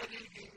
خالدين